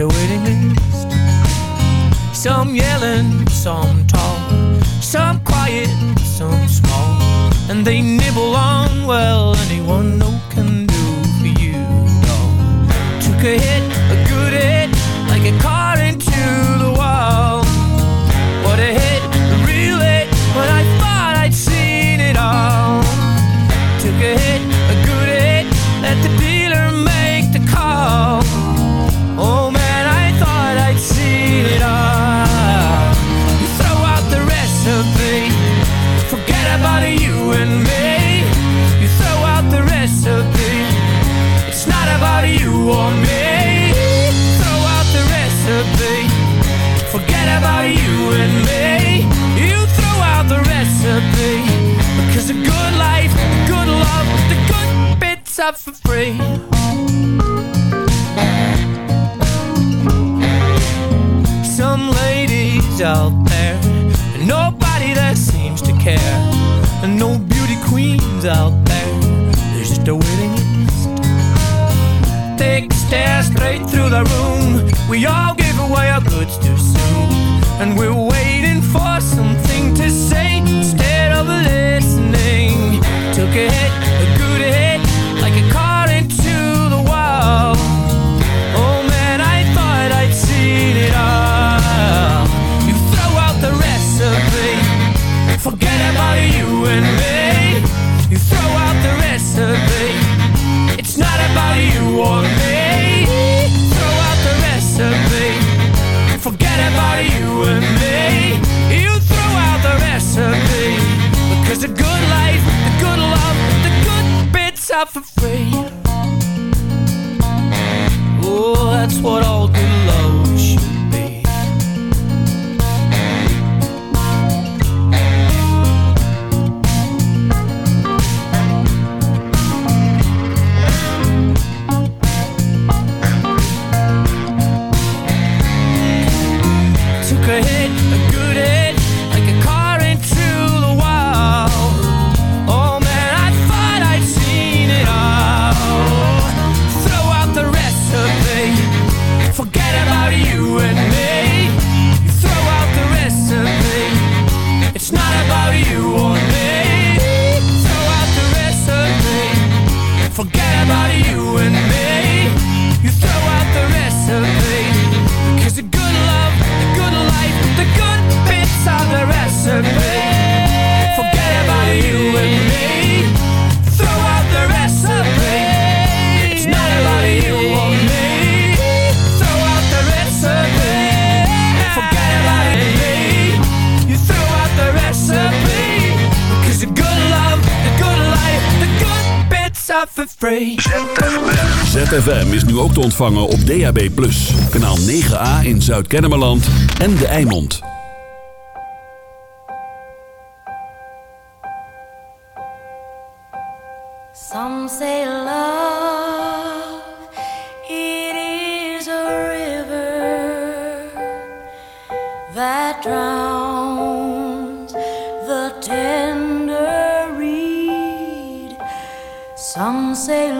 after waiting. out for free. ontvangen op DAB+. Kanaal 9A in Zuid-Kennemerland en De Eimond. Some say love, it is a river that drowns the tender reed. Some say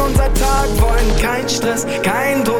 unser Tag, wollen kein Stress, kein Druck.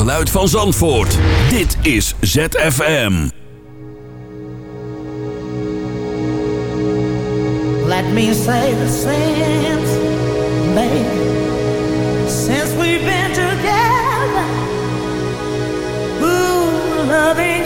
geluid van Zandvoort. Dit is ZFM. Let me say the same, baby. Since we've been together, ooh, loving.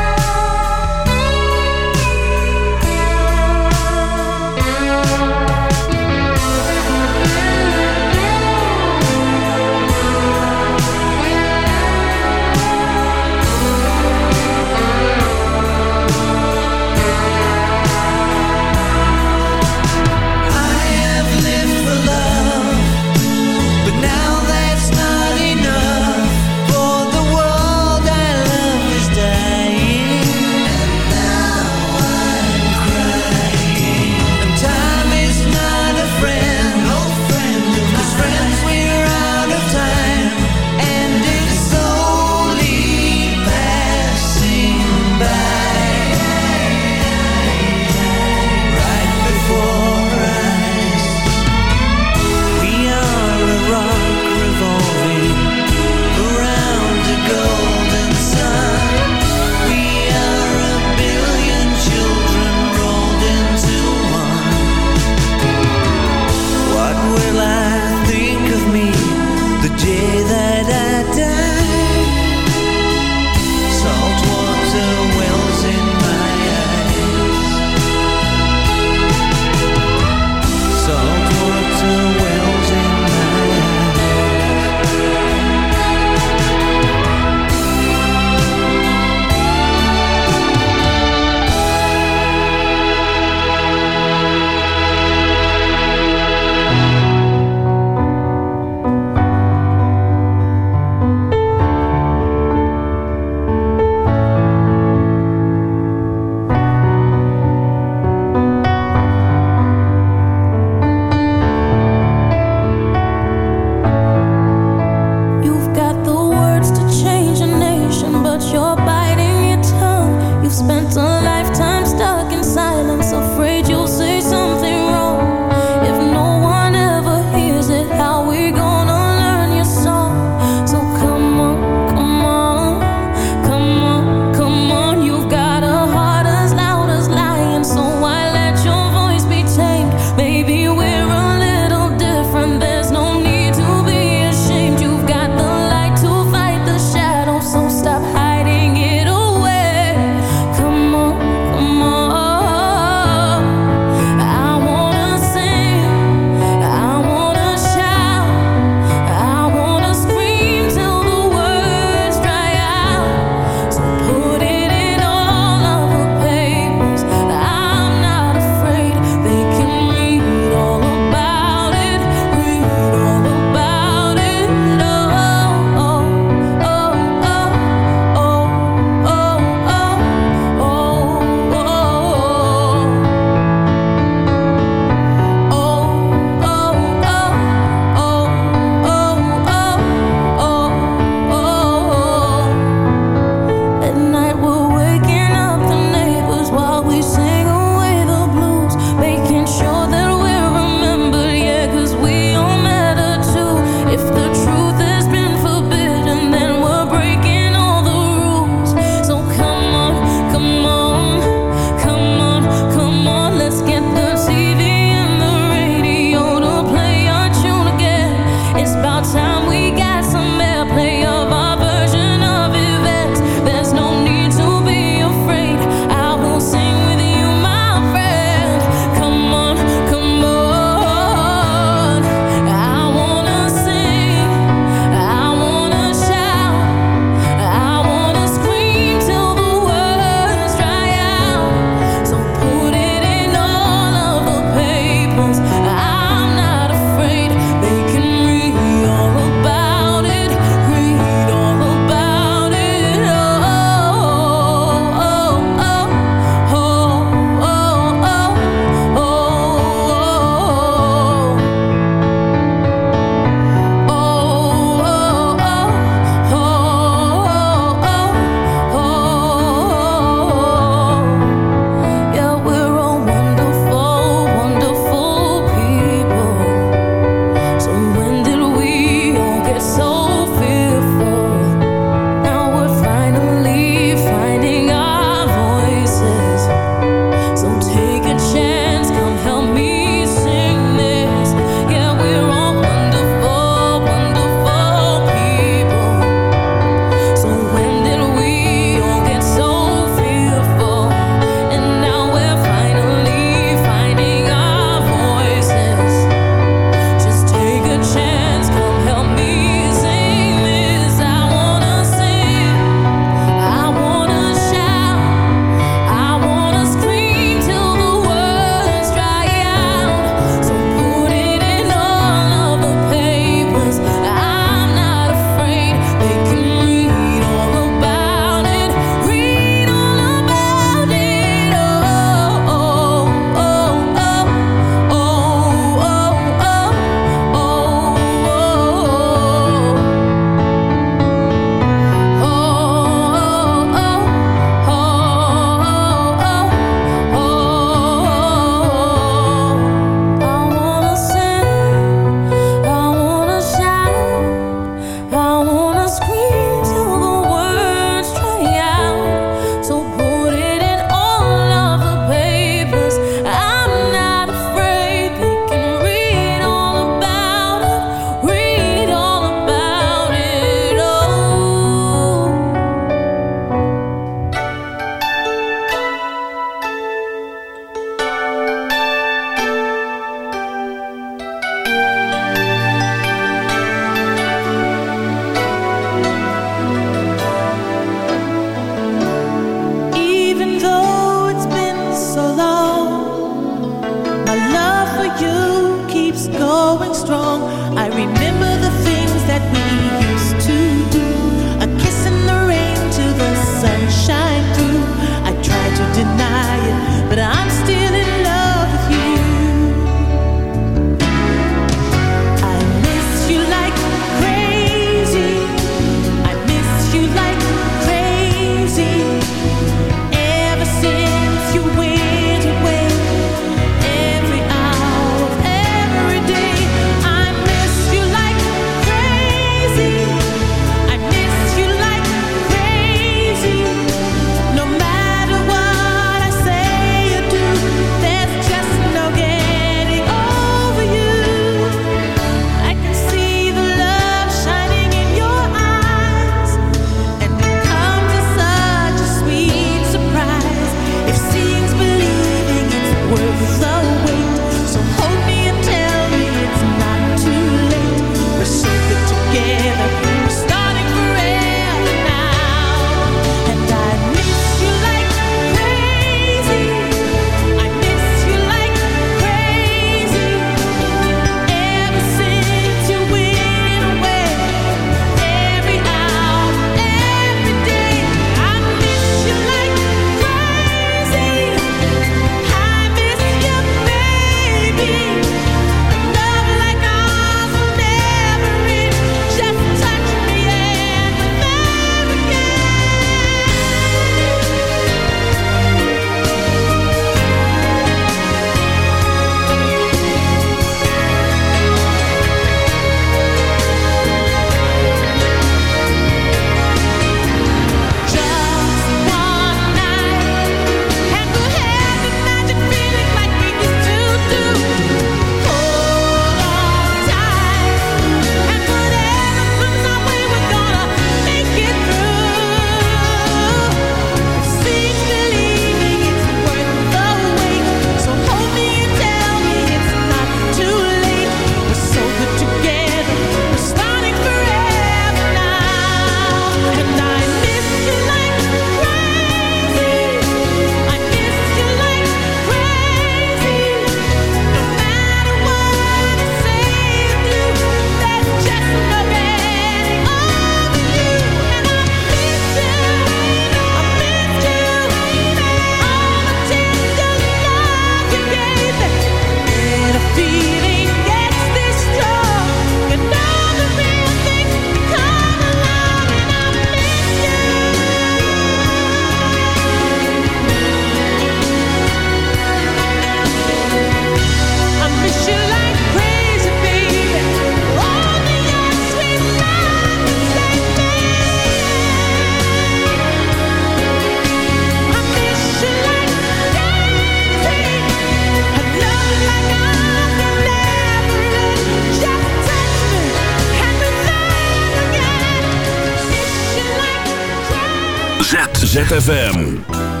ZFM.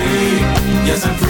free. Yes, I'm free.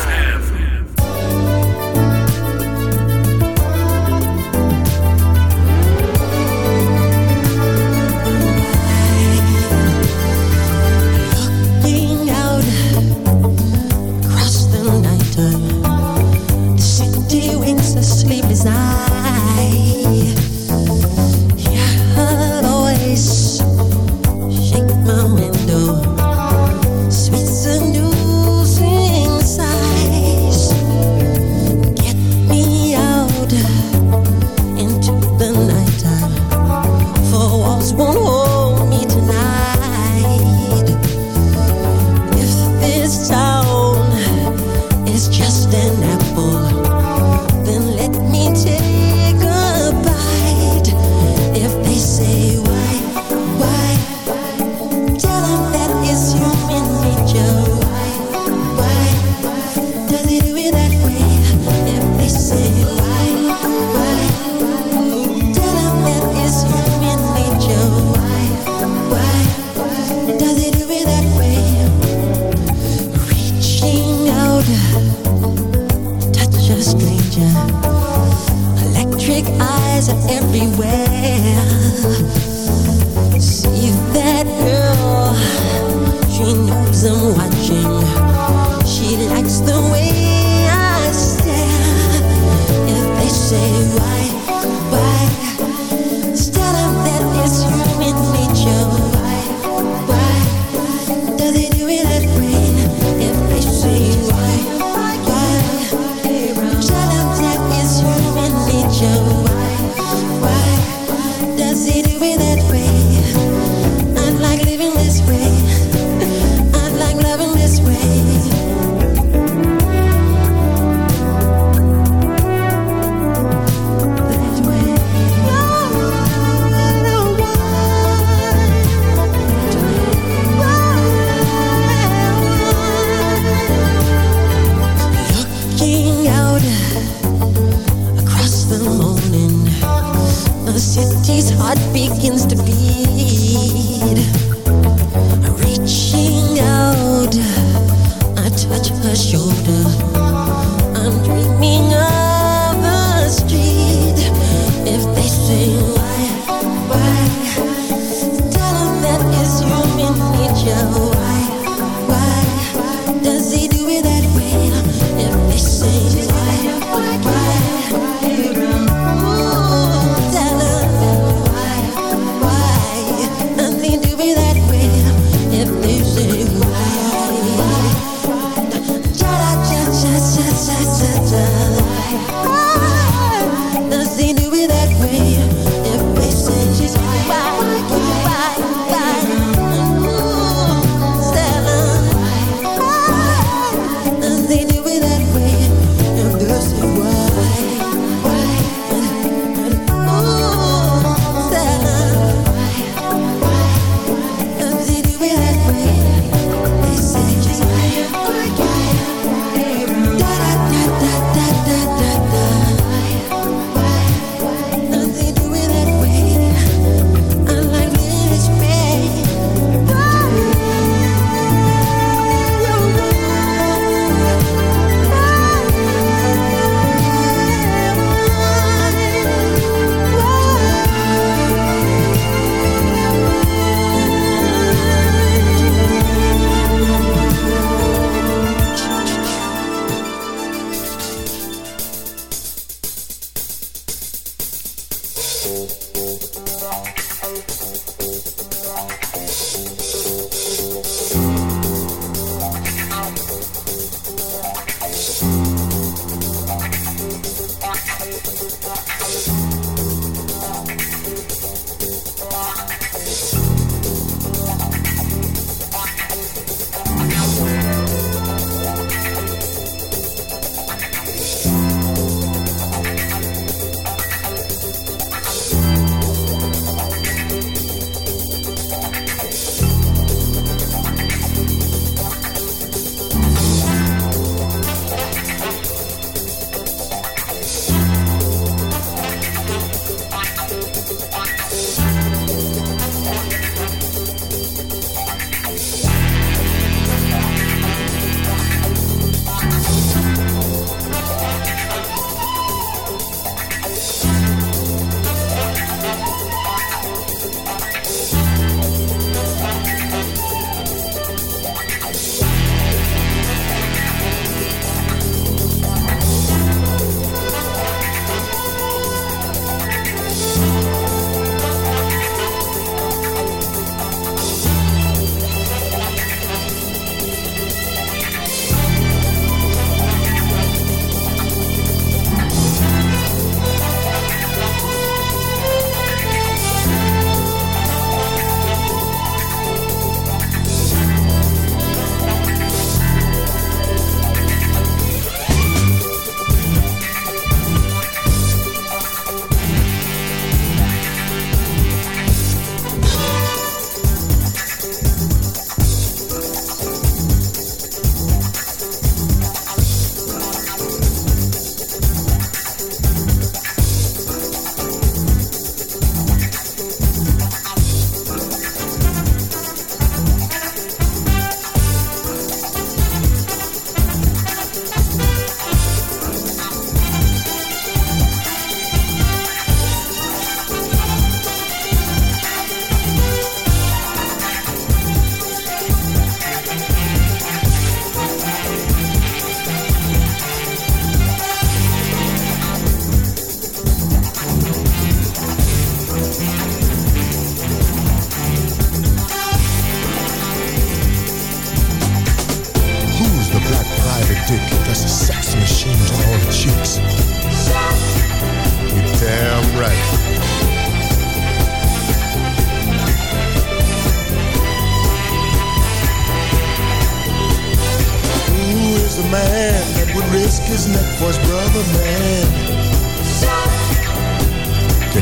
I'm watching.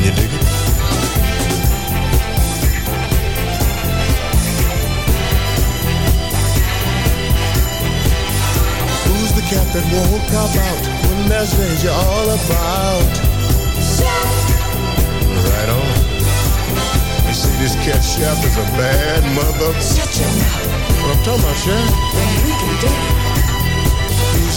Can you dig it? cat that won't cop out when there's rage you're all about. Chef. Right on. You see, this cat chef is a bad mother. Shut your mouth. What I'm talking about, chef. We can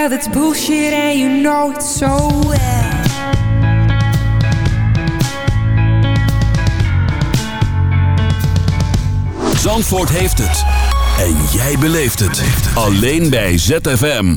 well that's bullshit and you know it so well Zandvoort heeft het. En jij beleeft het. Alleen bij ZFM.